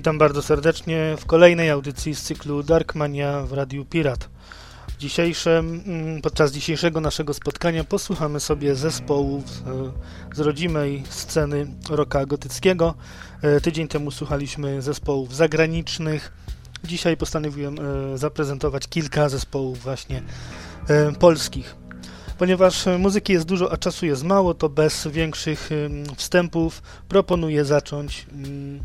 Witam bardzo serdecznie w kolejnej audycji z cyklu Darkmania w Radiu Pirat. Dzisiejszym, mm, podczas dzisiejszego naszego spotkania posłuchamy sobie zespołów z, z rodzimej sceny rocka gotyckiego. E, tydzień temu słuchaliśmy zespołów zagranicznych. Dzisiaj postanowiłem e, zaprezentować kilka zespołów właśnie e, polskich. Ponieważ muzyki jest dużo, a czasu jest mało, to bez większych wstępów proponuję zacząć mm,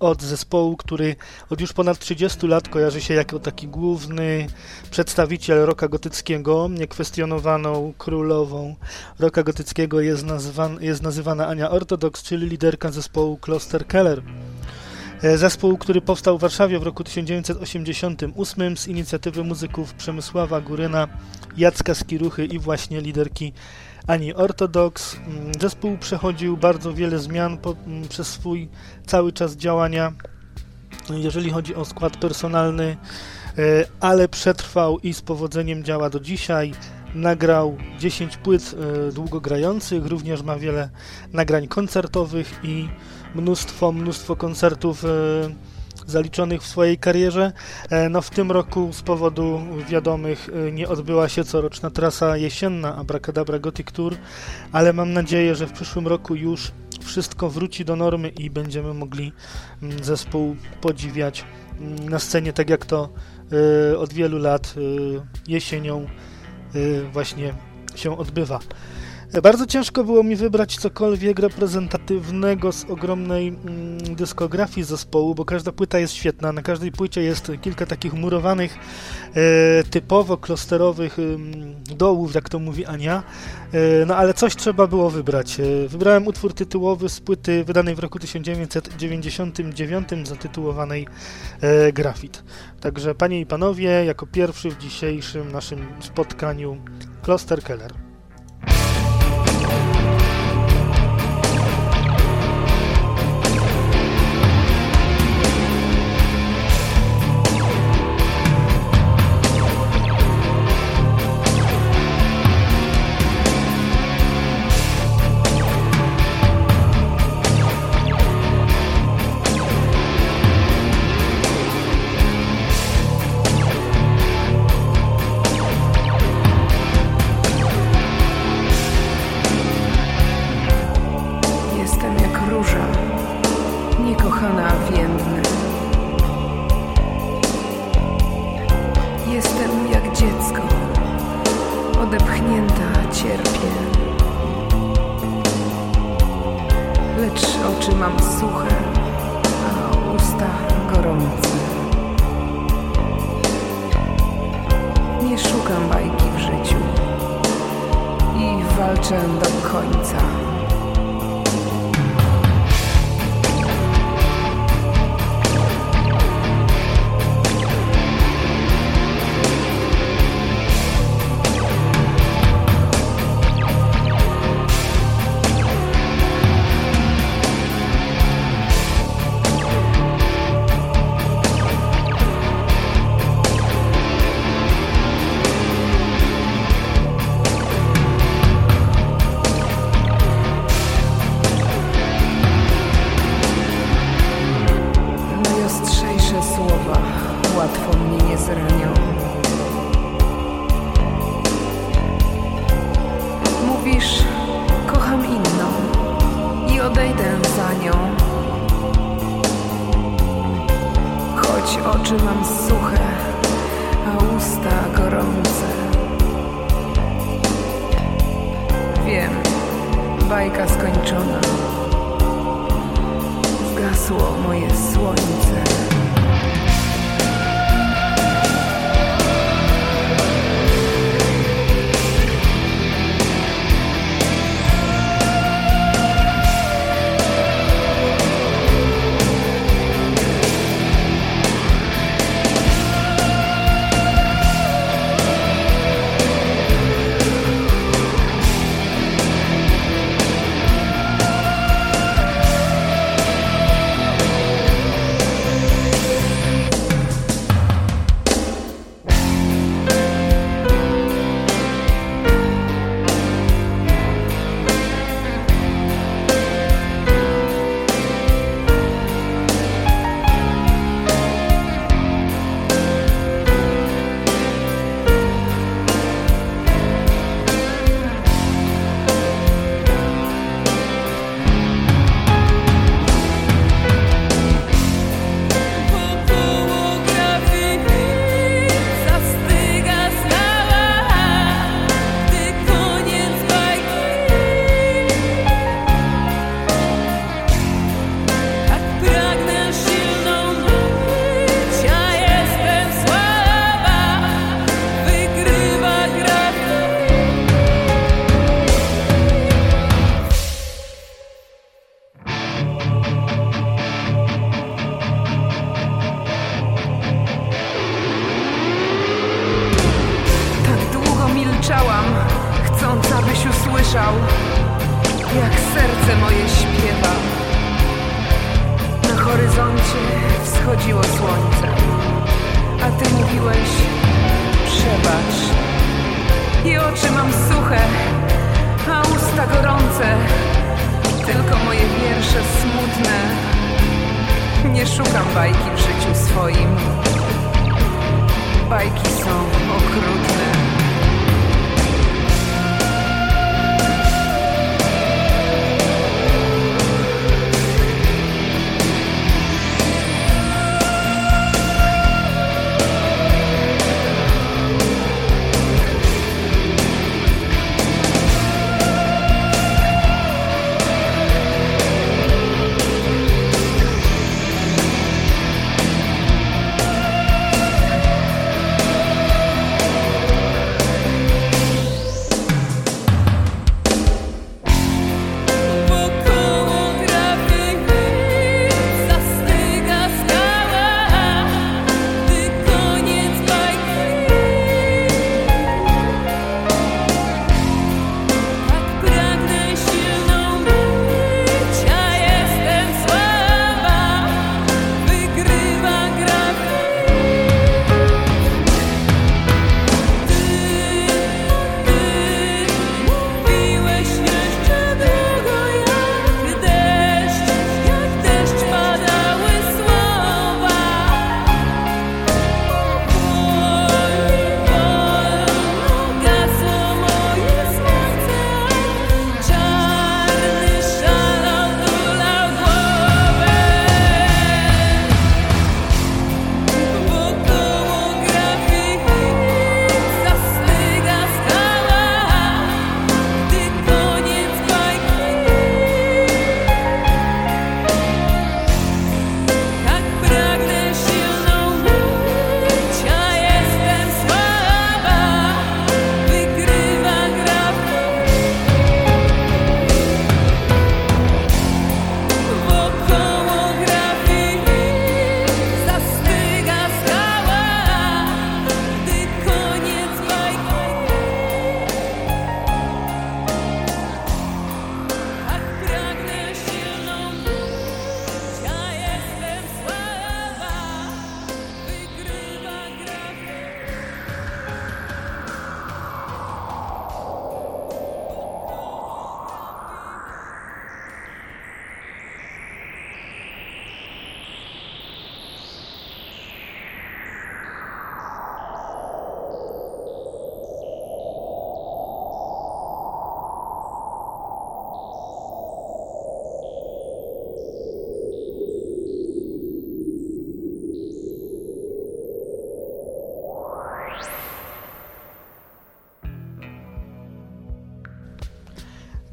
od zespołu, który od już ponad 30 lat kojarzy się jako taki główny przedstawiciel rocka gotyckiego, niekwestionowaną królową rocka gotyckiego jest, nazwan, jest nazywana Ania Ortodox, czyli liderka zespołu Kloster Keller. E, zespół, który powstał w Warszawie w roku 1988 z inicjatywy muzyków Przemysława Góryna, Jacka Skiruchy i właśnie liderki ani Ortodox. Mm, zespół przechodził bardzo wiele zmian po, mm, przez swój cały czas działania, jeżeli chodzi o skład personalny, e, ale przetrwał i z powodzeniem działa do dzisiaj. Nagrał 10 płyt e, długogrających, również ma wiele nagrań koncertowych i mnóstwo, mnóstwo koncertów e, zaliczonych w swojej karierze. E, no w tym roku z powodu wiadomych e, nie odbyła się coroczna trasa jesienna Abracadabra Gothic Tour, ale mam nadzieję, że w przyszłym roku już wszystko wróci do normy i będziemy mogli mm, zespół podziwiać mm, na scenie, tak jak to e, od wielu lat jesienią właśnie się odbywa. Bardzo ciężko było mi wybrać cokolwiek reprezentatywnego z ogromnej mm, dyskografii zespołu, bo każda płyta jest świetna. Na każdej płycie jest kilka takich murowanych, e, typowo klosterowych dołów, jak to mówi Ania. E, no ale coś trzeba było wybrać. E, wybrałem utwór tytułowy z płyty wydanej w roku 1999 zatytułowanej Grafit. Także panie i panowie, jako pierwszy w dzisiejszym naszym spotkaniu Kloster Keller.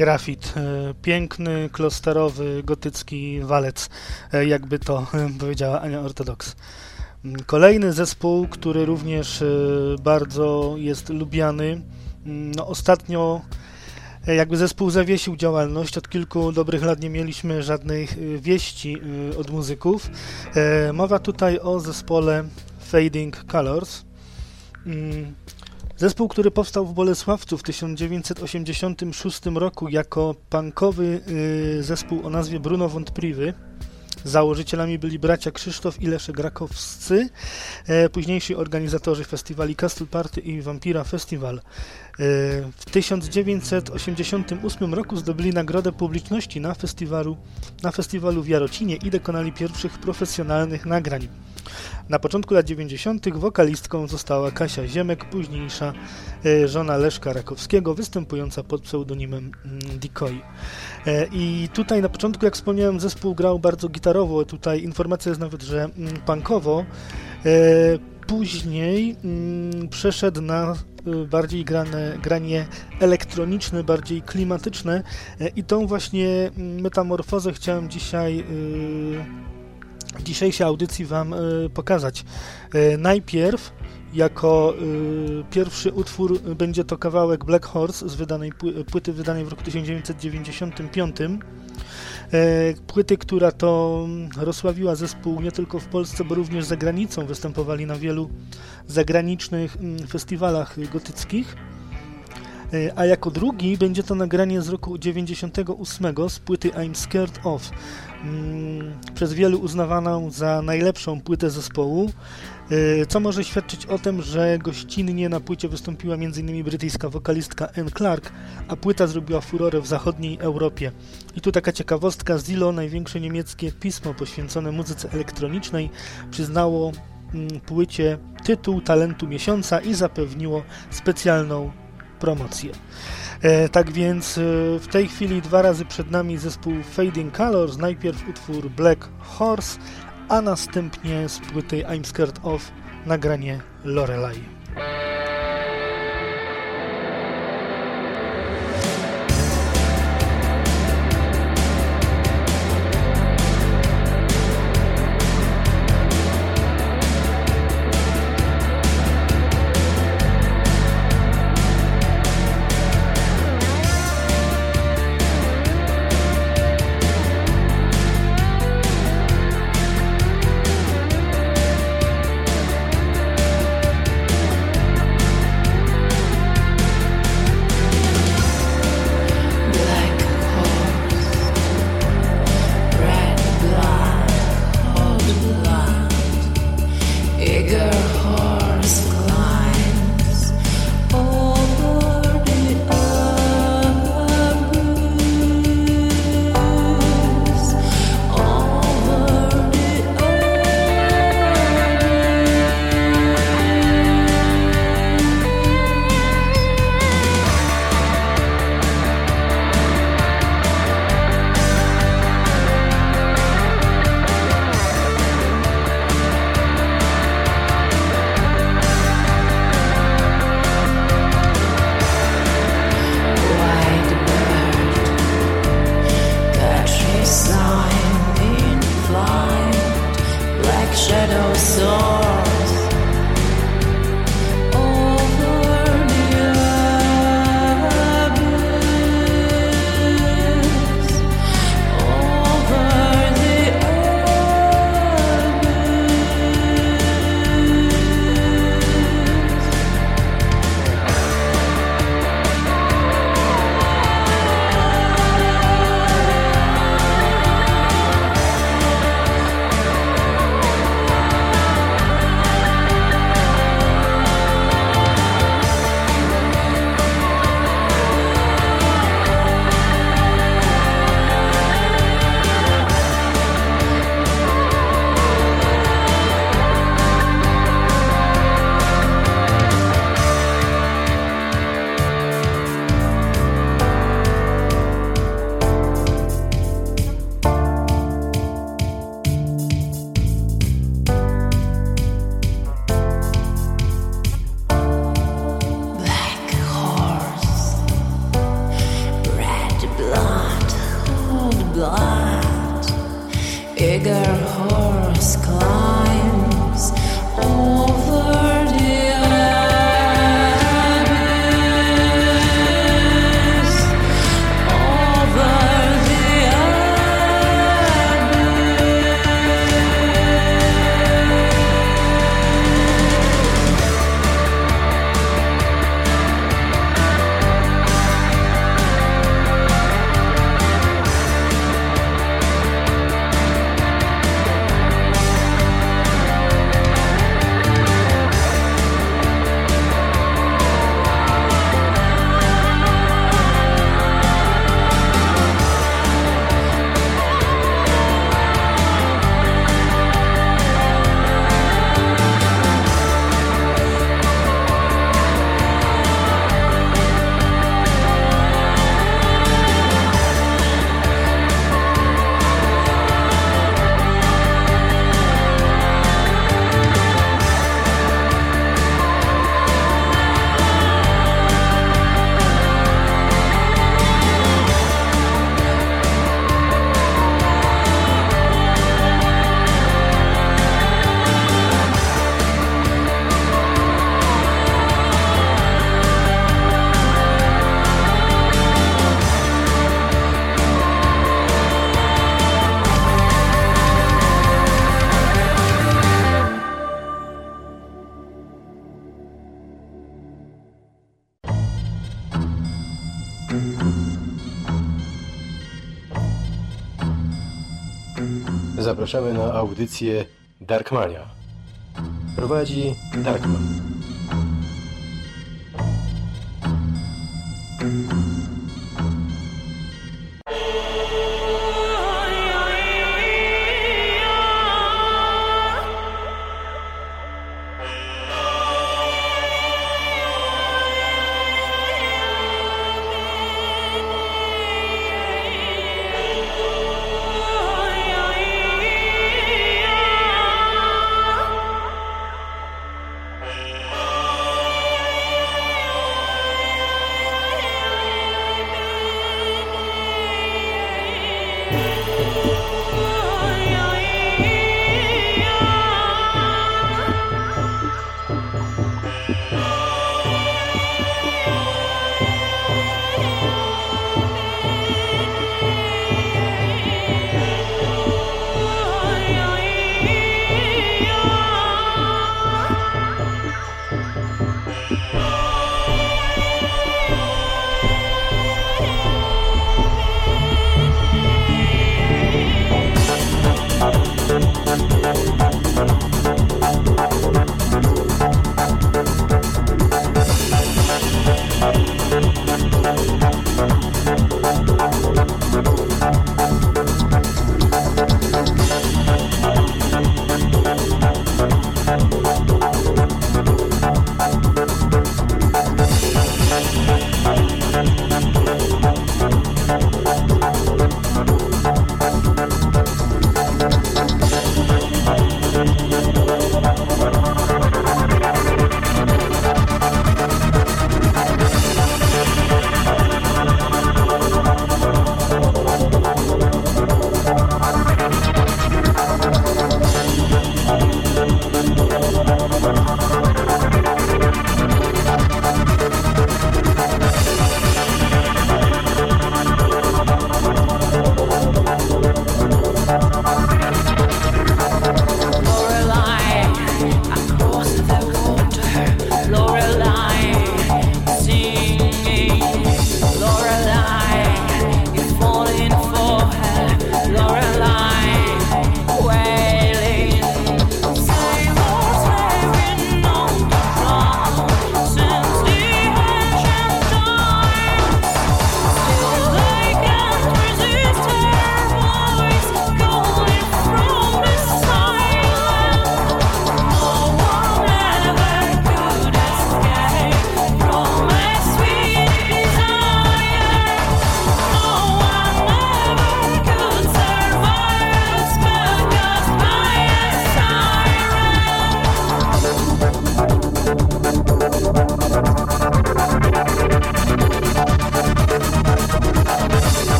Grafit. E, piękny, klosterowy, gotycki walec, e, jakby to powiedziała Ania Ortodoks. Mm, kolejny zespół, który również e, bardzo jest lubiany. Mm, no, ostatnio jakby zespół zawiesił działalność. Od kilku dobrych lat nie mieliśmy żadnych wieści od muzyków. Mowa tutaj o zespole Fading Colors. Zespół, który powstał w Bolesławcu w 1986 roku jako punkowy y, zespół o nazwie Bruno Wątpliwy. Założycielami byli bracia Krzysztof i Leszek Rakowscy, e, późniejsi organizatorzy festiwali Castle Party i Vampira Festival. W 1988 roku zdobyli nagrodę publiczności na festiwalu, na festiwalu w Jarocinie i dokonali pierwszych profesjonalnych nagrań. Na początku lat 90. wokalistką została Kasia Ziemek, późniejsza e, żona Leszka Rakowskiego, występująca pod pseudonimem mm, Decoy. E, I tutaj na początku, jak wspomniałem, zespół grał bardzo gitarowo, tutaj informacja jest nawet, że mm, punkowo. E, później mm, przeszedł na bardziej grane, granie elektroniczne, bardziej klimatyczne i tą właśnie metamorfozę chciałem dzisiaj w dzisiejszej audycji Wam y, pokazać. Y, najpierw jako y, pierwszy utwór będzie to kawałek Black Horse z wydanej płyty wydanej w roku 1995. Płyty, która to rozsławiła zespół nie tylko w Polsce, bo również za granicą. Występowali na wielu zagranicznych festiwalach gotyckich. E, a jako drugi będzie to nagranie z roku 98 z płyty I'm Scared Of. Mm, przez wielu uznawaną za najlepszą płytę zespołu, e, co może świadczyć o tym, że gościnnie na płycie wystąpiła m.in. brytyjska wokalistka Anne Clark, a płyta zrobiła furorę w zachodniej Europie. I tu taka ciekawostka, Zilo, największe niemieckie pismo poświęcone muzyce elektronicznej, przyznało mm, płycie tytuł talentu miesiąca i zapewniło specjalną promocję. E, tak więc e, w tej chwili dwa razy przed nami zespół Fading Colors, najpierw utwór Black Horse, a następnie z płyty I'm Scared Of nagranie Lorelei. Zapraszamy na audycję Darkmania. Prowadzi Darkman.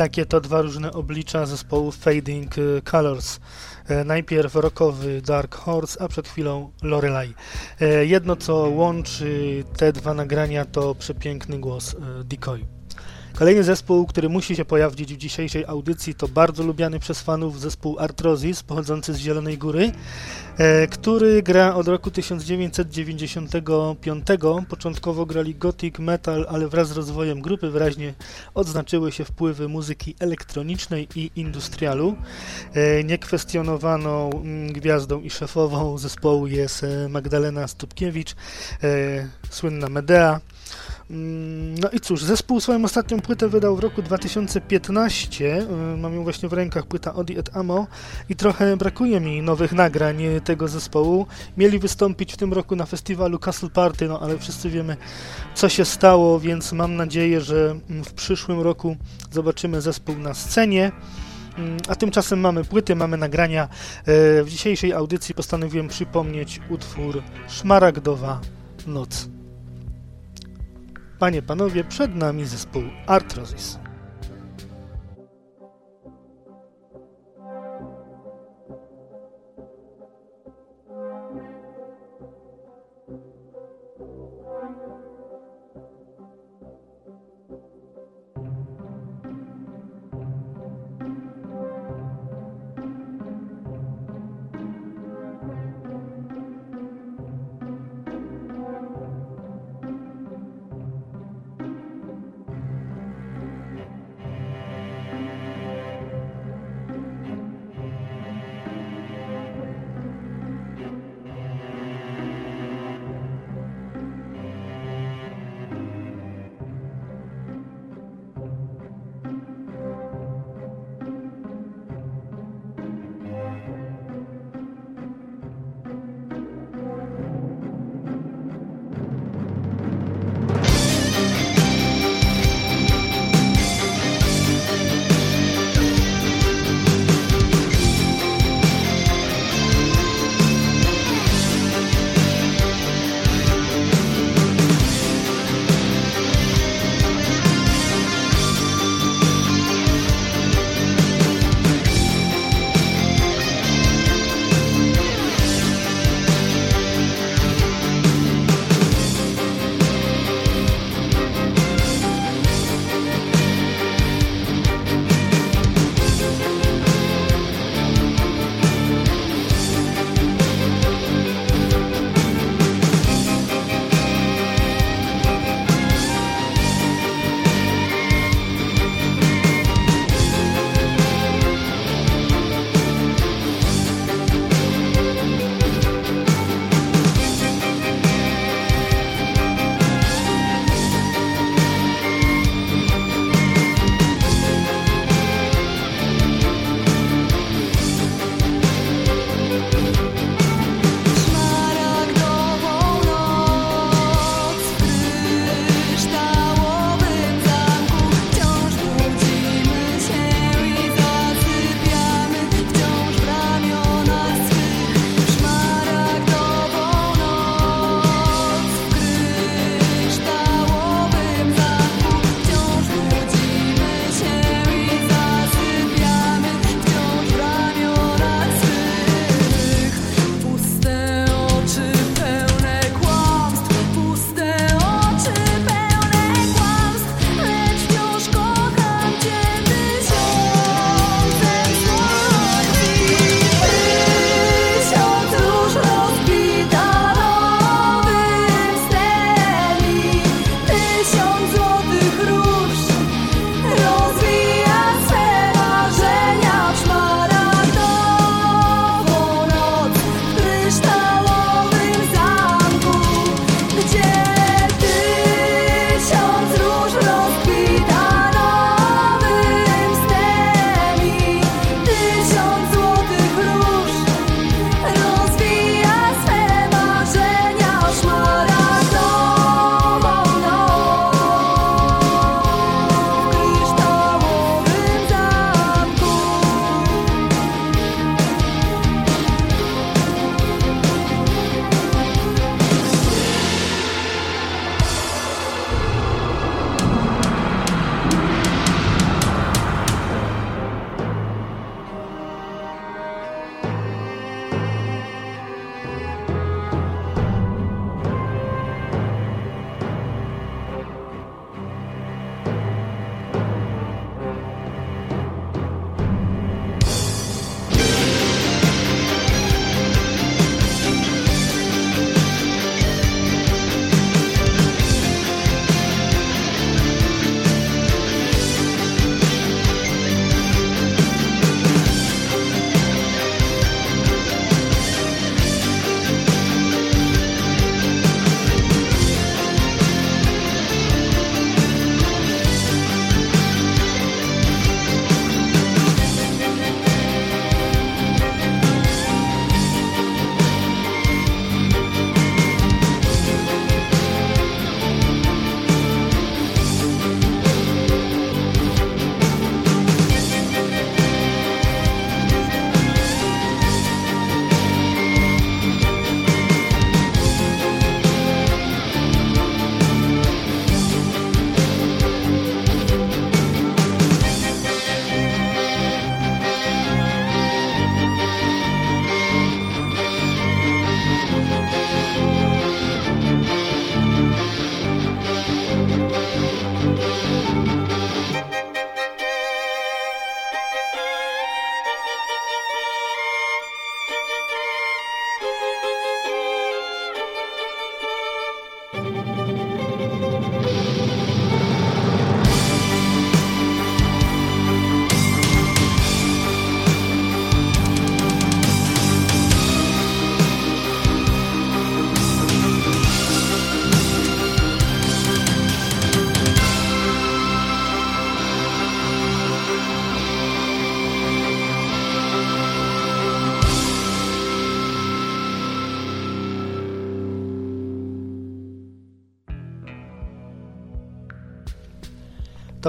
Takie to dwa różne oblicza zespołu Fading y, Colors. E, najpierw rockowy Dark Horse, a przed chwilą Lorelai. E, jedno co łączy te dwa nagrania to przepiękny głos e, Decoy. Kolejny zespół, który musi się pojawić w dzisiejszej audycji, to bardzo lubiany przez fanów zespół Artrosis, pochodzący z Zielonej Góry, e, który gra od roku 1995. Początkowo grali gothic metal, ale wraz z rozwojem grupy wyraźnie odznaczyły się wpływy muzyki elektronicznej i industrialu. E, niekwestionowaną mm, gwiazdą i szefową zespołu jest e, Magdalena Stupkiewicz, słynna Medea. Mm, no i cóż, zespół swoją ostatnią płytę wydał w roku 2015. Y, mam ją właśnie w rękach, płyta Odi et Amo i trochę brakuje mi nowych nagrań tego zespołu. Mieli wystąpić w tym roku na festiwalu Castle Party, no ale wszyscy wiemy, co się stało, więc mam nadzieję, że mm, w przyszłym roku zobaczymy zespół na scenie. Mm, a tymczasem mamy płyty, mamy nagrania. Y, w dzisiejszej audycji postanowiłem przypomnieć utwór Szmaragdowa Noc. Panie, panowie, przed nami zespół Arthrosis.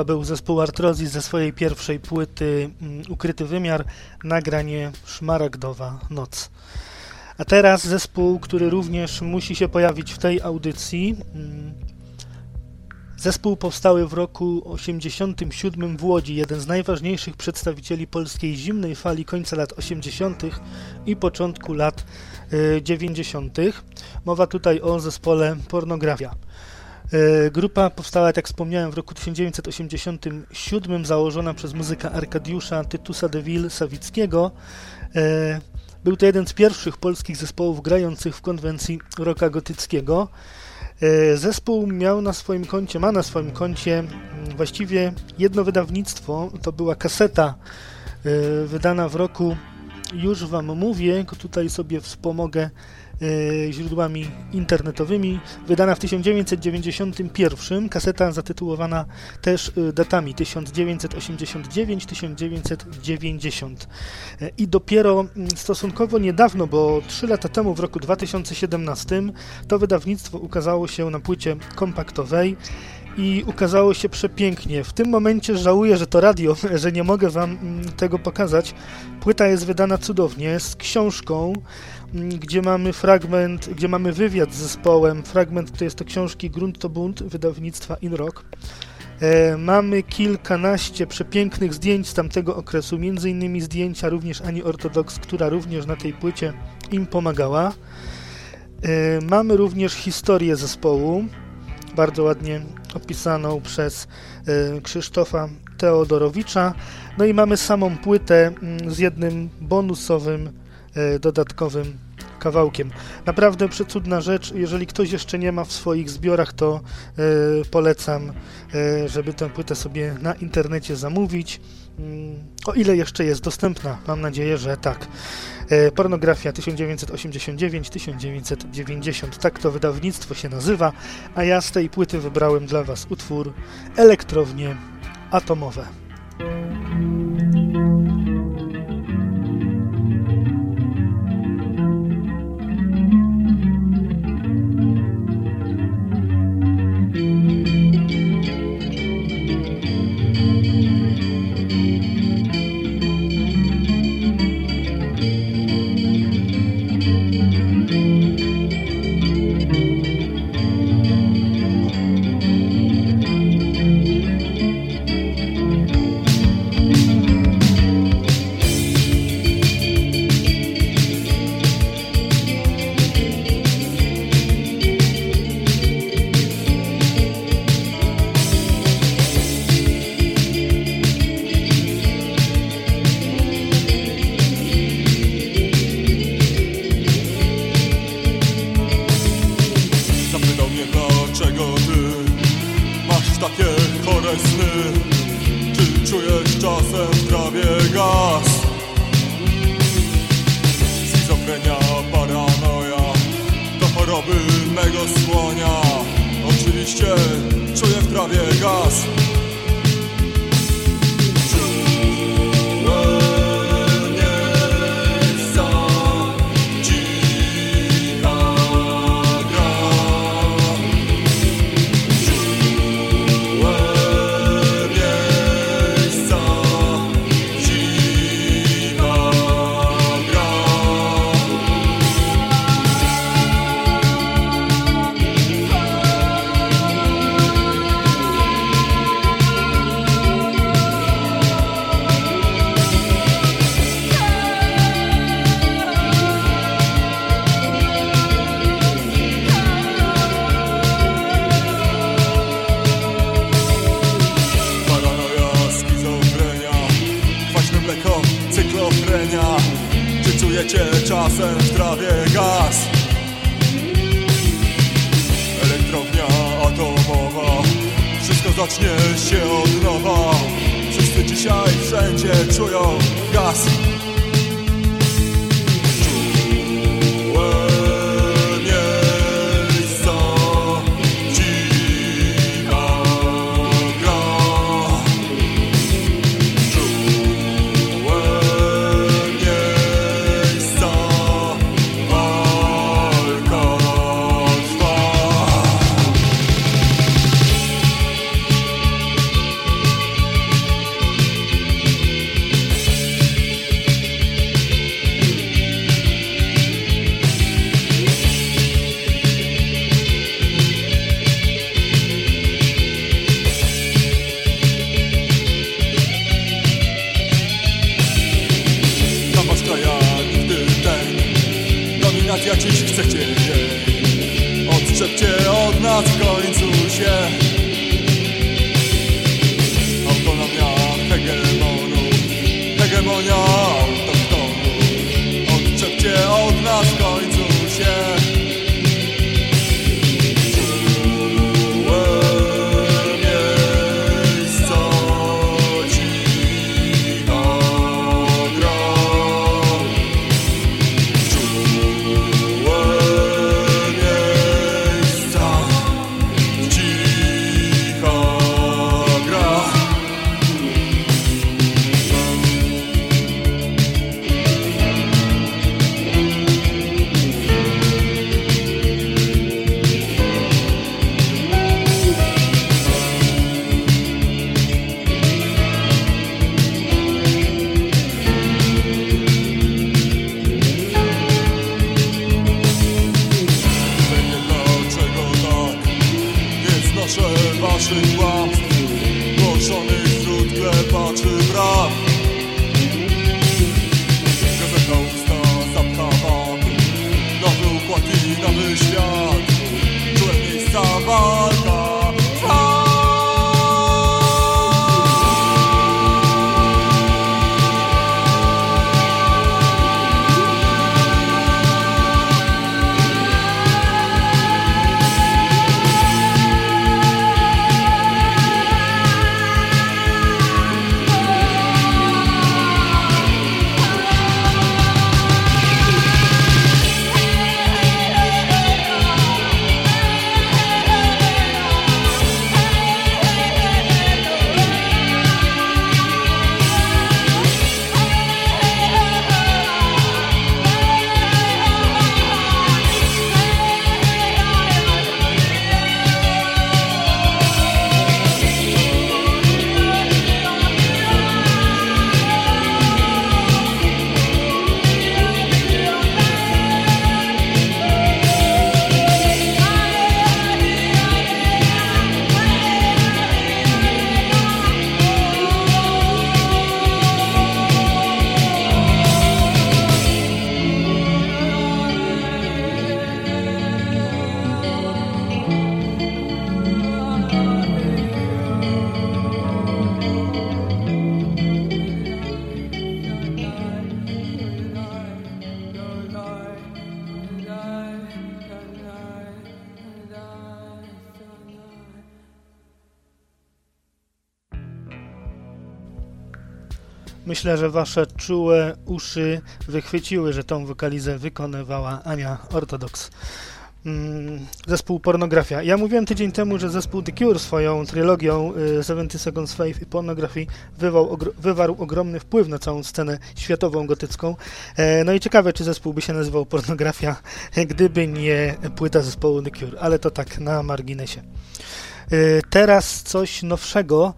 To był zespół Artrozis ze swojej pierwszej płyty mm, Ukryty Wymiar, nagranie Szmaragdowa Noc. A teraz zespół, który również musi się pojawić w tej audycji. Mm, zespół powstały w roku 87 w Łodzi, jeden z najważniejszych przedstawicieli polskiej zimnej fali końca lat 80. i początku lat 90. Y, Mowa tutaj o zespole Pornografia. Y, grupa powstała, jak wspomniałem, w roku 1987, założona przez muzyka Arkadiusza Tytusa de Ville Sawickiego. Y, był to jeden z pierwszych polskich zespołów grających w konwencji rocka gotyckiego. E, zespół miał na swoim koncie, ma na swoim koncie mm, właściwie jedno wydawnictwo. To była kaseta e, wydana w roku, już Wam mówię, tutaj sobie wspomogę E, źródłami internetowymi, wydana w 1991, kaseta zatytułowana też e, datami 1989-1990. E, I dopiero mm, stosunkowo niedawno, bo 3 lata temu, w roku 2017, to wydawnictwo ukazało się na płycie kompaktowej i ukazało się przepięknie. W tym momencie żałuję, że to radio, że nie mogę Wam mm, tego pokazać. Płyta jest wydana cudownie, z książką, mm, gdzie mamy fragment, gdzie mamy wywiad z zespołem. Fragment to jest to książki Grunt to Bunt wydawnictwa In Rock. E, mamy kilkanaście przepięknych zdjęć z tamtego okresu, między innymi zdjęcia również Ani Ortodoks, która również na tej płycie im pomagała. E, mamy również historię zespołu, bardzo ładnie opisaną przez e, Krzysztofa Teodorowicza. No i mamy samą płytę mm, z jednym bonusowym, e, dodatkowym kawałkiem. Naprawdę przecudna rzecz. Jeżeli ktoś jeszcze nie ma w swoich zbiorach, to e, polecam, żeby tę płytę sobie na internecie zamówić. Mm, o ile jeszcze jest dostępna, mam nadzieję, że tak. E, pornografia 1989-1990, tak to wydawnictwo się nazywa, a ja z tej płyty wybrałem dla Was utwór Elektrownie Atomowe. Że wasze czułe uszy wychwyciły, że tą wokalizę wykonywała Ania Ortodoks. Mm, Zespół Pornografia. Ja mówiłem tydzień temu, że zespół The Cure swoją trylogią y, 70 Seconds Faith i ogro, wywarł ogromny wpływ na całą scenę światową gotycką. E, no i ciekawe, czy zespół by się nazywał Pornografia, gdyby nie płyta zespołu The Cure, ale to tak na marginesie. Y, Teraz coś nowszego.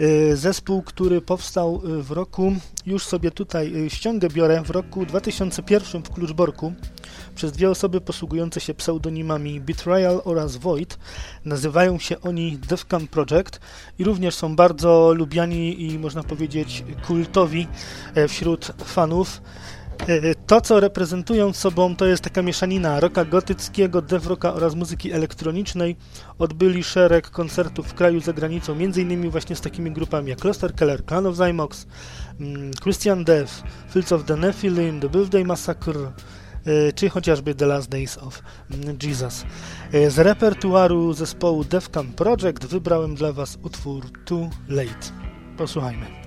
Y, Zespół, który powstał y, w roku, już sobie tutaj y, ściągę biorę, w roku 2001 w Kluczborku przez dwie osoby posługujące się pseudonimami Betrayal oraz Void. Nazywają się oni Defcon Project i również są bardzo lubiani i można powiedzieć kultowi e, wśród fanów. E, To, co reprezentują sobą, to jest taka mieszanina rocka gotyckiego, death rocka oraz muzyki elektronicznej. Odbyli szereg koncertów w kraju za granicą, innymi właśnie z takimi grupami jak Cluster Keller, Clan of Zymox, mm, Christian Death, Fields of the Nephilim, The Birthday Massacre, e, czy chociażby The Last Days of mm, Jesus. Z repertuaru zespołu Defcon Project wybrałem dla Was utwór Too Late. Posłuchajmy.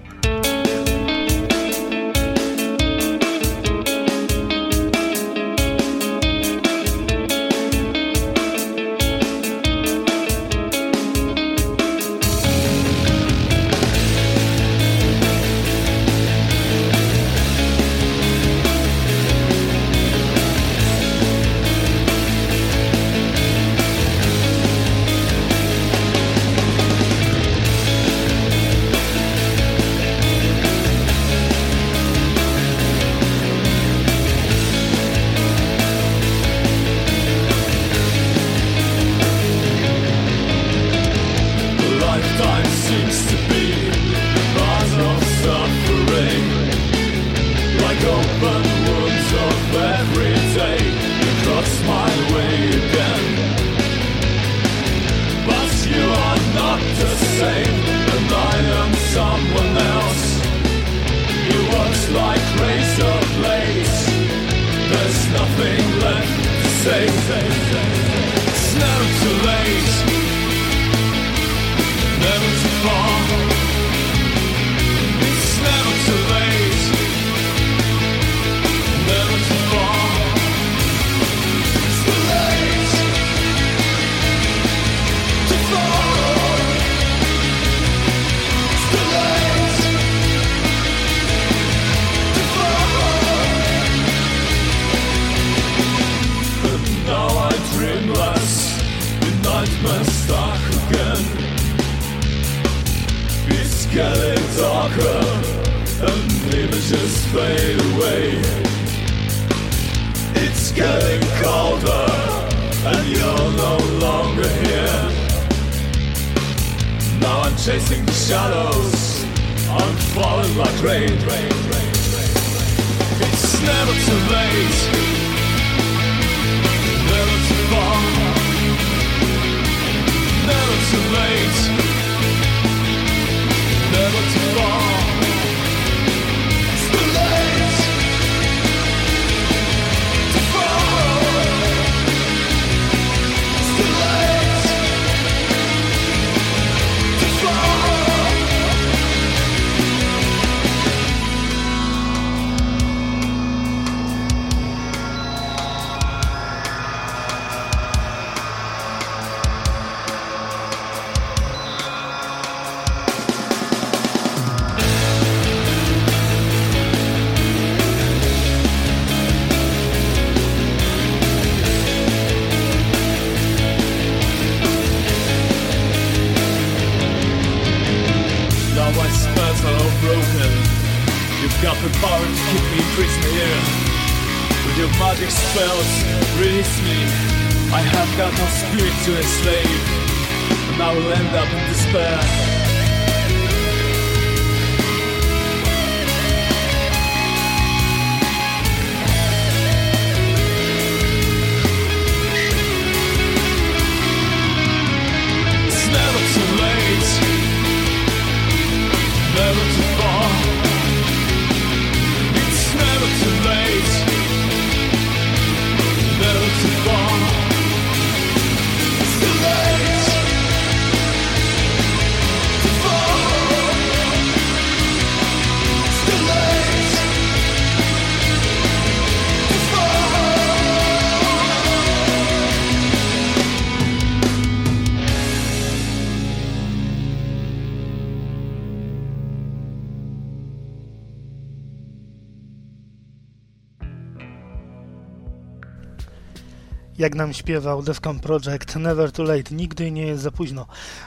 Jak nam śpiewał Defcon Project, Never Too Late, nigdy nie jest za późno.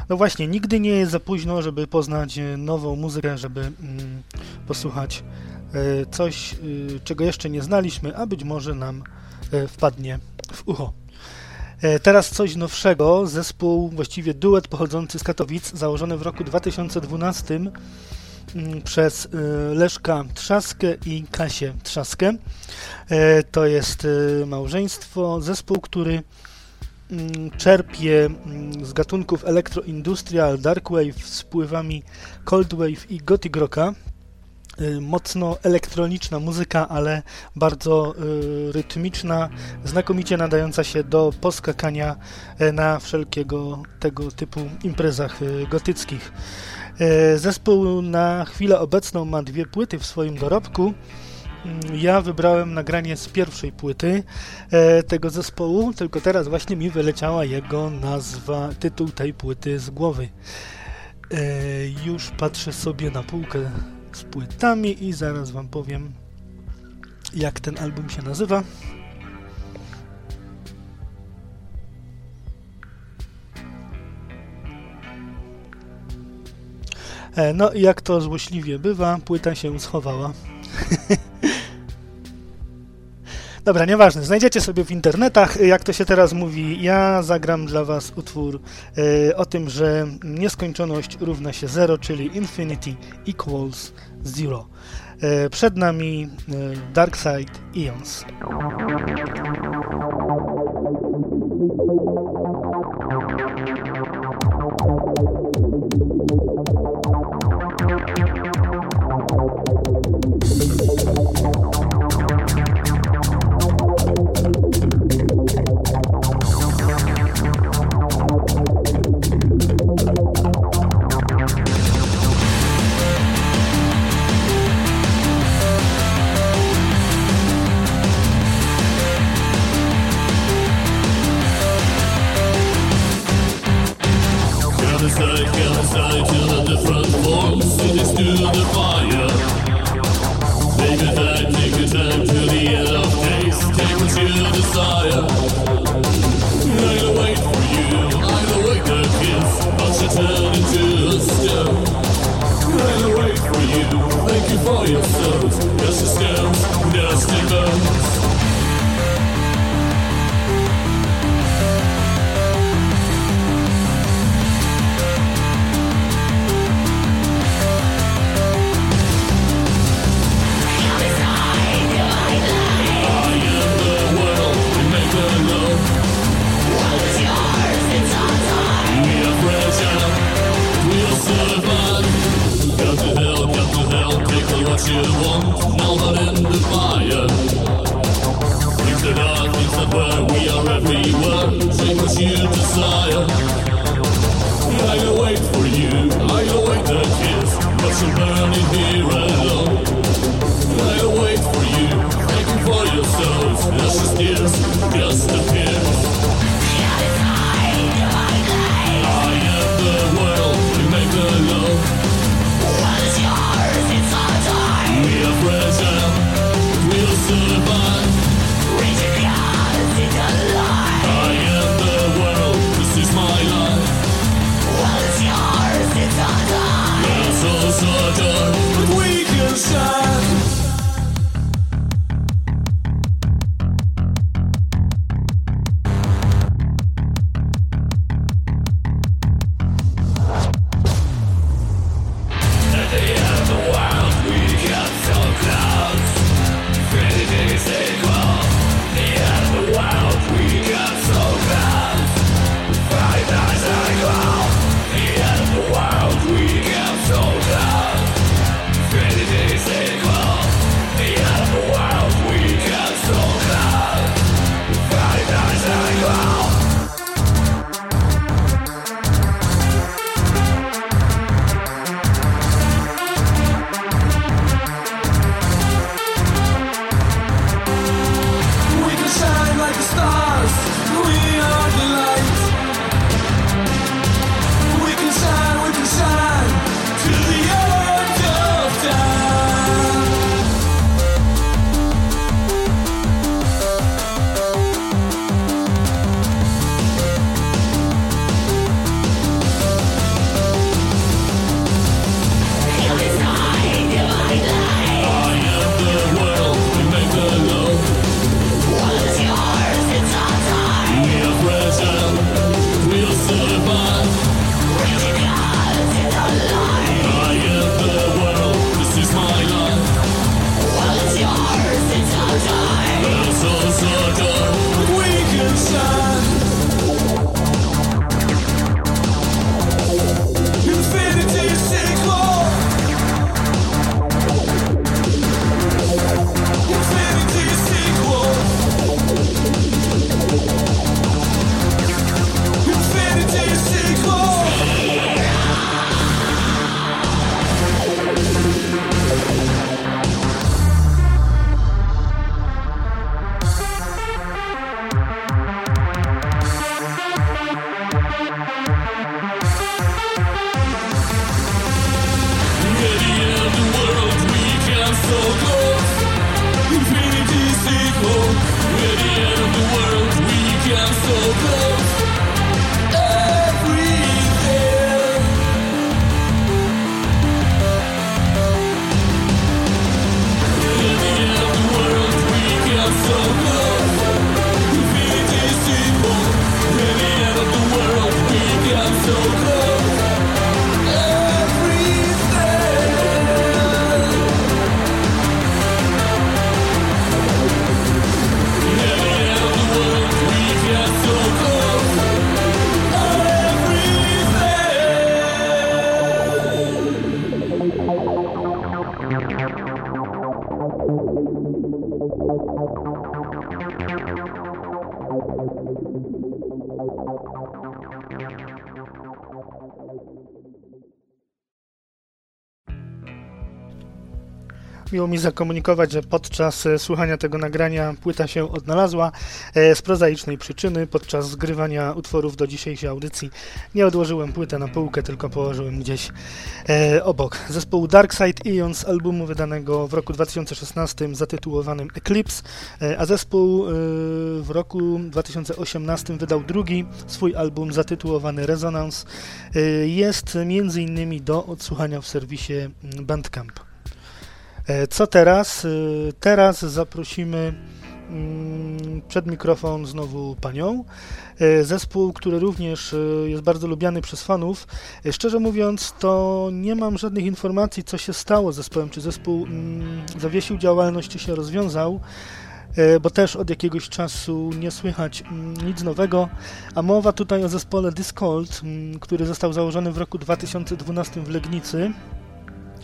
No właśnie, nigdy nie jest za późno, żeby poznać e, nową muzykę, żeby mm, posłuchać e, coś, e, czego jeszcze nie znaliśmy, a być może nam e, wpadnie w ucho. Teraz coś nowszego, zespół, właściwie duet pochodzący z Katowic, założony w roku 2012 mm, przez e, Leszka Trzaskę i Kasię Trzaskę. E, To jest e, małżeństwo, zespół, który mm, czerpie mm, z gatunków electro-industrial, dark wave z wpływami cold wave i gothic rocka. E, Mocno elektroniczna muzyka, ale bardzo e, rytmiczna, znakomicie nadająca się do poskakania e, na wszelkiego tego typu imprezach gotyckich. E, Zespół na chwilę obecną ma dwie płyty w swoim dorobku. Mm, Ja wybrałem nagranie z pierwszej płyty e, tego zespołu, tylko teraz właśnie mi wyleciała jego nazwa, tytuł tej płyty z głowy. E, już patrzę sobie na półkę z płytami i zaraz wam powiem, jak ten album się nazywa. No i jak to złośliwie bywa, płyta się schowała. Dobra, nieważne. Znajdziecie sobie w internetach, jak to się teraz mówi. Ja zagram dla Was utwór e, o tym, że nieskończoność równa się 0, czyli infinity equals zero. E, przed nami e, Dark Eons. Different to the fire. Take take your time the end of days, take desire. I'll wait for you, I'll wait kiss, but you turn into stone. I'll wait for you, thank you for your service, yes, you stand, yes. What you want, Now that in the fire. It's the dark, it's the burn, we are everywhere. Mi zakomunikować, że podczas e, słuchania tego nagrania płyta się odnalazła. E, z prozaicznej przyczyny podczas zgrywania utworów do dzisiejszej audycji nie odłożyłem płytę na półkę, tylko położyłem gdzieś e, obok. Zespołu Darkside Ion z albumu wydanego w roku 2016 zatytułowanym Eclipse, a zespół w roku 2018 wydał drugi swój album zatytułowany Resonance. Jest między innymi do odsłuchania w serwisie Bandcamp. E, co teraz? E, teraz zaprosimy mm, przed mikrofon znowu panią. E, zespół, który również jest bardzo lubiany przez fanów. Szczerze mówiąc, to nie mam żadnych informacji, co się stało z zespołem. Czy zespół mm, zawiesił działalność, czy się rozwiązał bo też od jakiegoś czasu nie słychać mm, nic nowego, a mowa tutaj o zespole Discold, który został założony w roku 2012 w Legnicy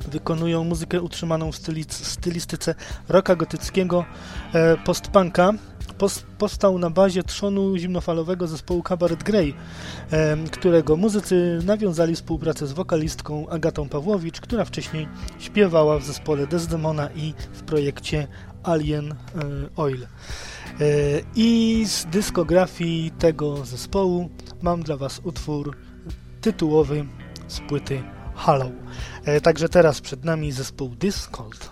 wykonują muzykę utrzymaną w stylistyce rocka gotyckiego e, postpunka. Post, powstał na bazie trzonu zimnofalowego zespołu Cabaret Grey, e, którego muzycy nawiązali współpracę z wokalistką Agatą Pawłowicz, która wcześniej śpiewała w zespole Desdemona i w projekcie Alien e, Oil. I z dyskografii tego zespołu mam dla Was utwór tytułowy z płyty Hollow. E, także teraz przed nami zespół Discord.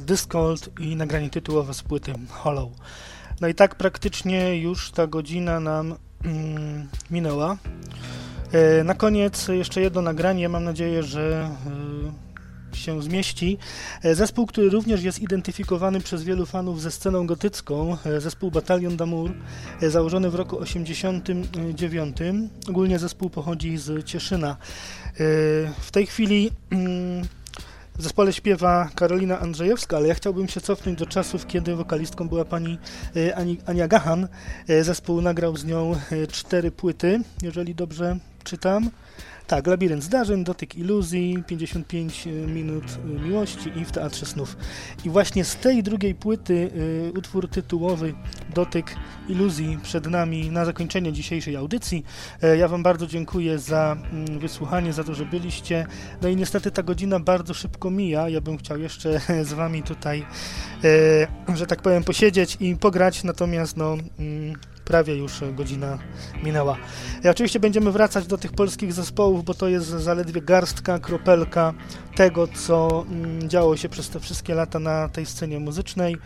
Discold i nagranie tytułowe z płyty Hollow. No i tak praktycznie już ta godzina nam mm, minęła. E, na koniec jeszcze jedno nagranie, mam nadzieję, że e, się zmieści. E, zespół, który również jest identyfikowany przez wielu fanów ze sceną gotycką, zespół Batalion d'Amour, założony w roku 1989. Ogólnie zespół pochodzi z Cieszyna. W tej chwili mm, w zespole śpiewa Karolina Andrzejewska, ale ja chciałbym się cofnąć do czasów, kiedy wokalistką była pani Ani, Ania Gahan. Zespół nagrał z nią cztery płyty, jeżeli dobrze czytam. Tak, Labirynt Zdarzeń, Dotyk Iluzji, 55 y, minut y, miłości i w Teatrze Snów. I właśnie z tej drugiej płyty y, utwór tytułowy Dotyk Iluzji przed nami na zakończenie dzisiejszej audycji. E, ja Wam bardzo dziękuję za mm, wysłuchanie, za to, że byliście. No i niestety ta godzina bardzo szybko mija. Ja bym chciał jeszcze z Wami tutaj, e, że tak powiem, posiedzieć i pograć, natomiast no mm, prawie już godzina minęła. I oczywiście będziemy wracać do tych polskich zespołów, bo to jest zaledwie garstka, kropelka tego, co mm, działo się przez te wszystkie lata na tej scenie muzycznej.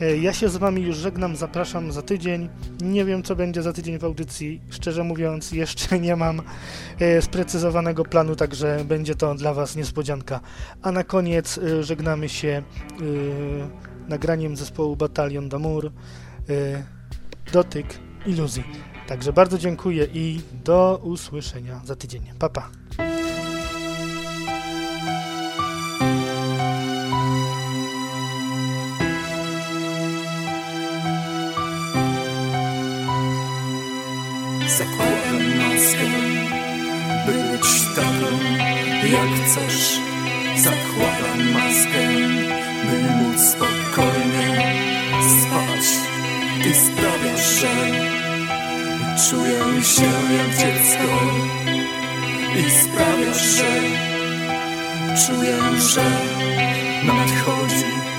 E, ja się z Wami już żegnam, zapraszam za tydzień. Nie wiem, co będzie za tydzień w audycji. Szczerze mówiąc, jeszcze nie mam e, sprecyzowanego planu, także będzie to dla Was niespodzianka. A na koniec e, żegnamy się nagraniem zespołu Batalion d'Amour dotyk iluzji. Także bardzo dziękuję i do usłyszenia za tydzień. Pa, pa. Maskę, by być taką jak chcesz. Zakładam maskę, by móc spokojnie i sprawiasz, że czuję się jak dziecko. I sprawiasz, że czuję, że nadchodzi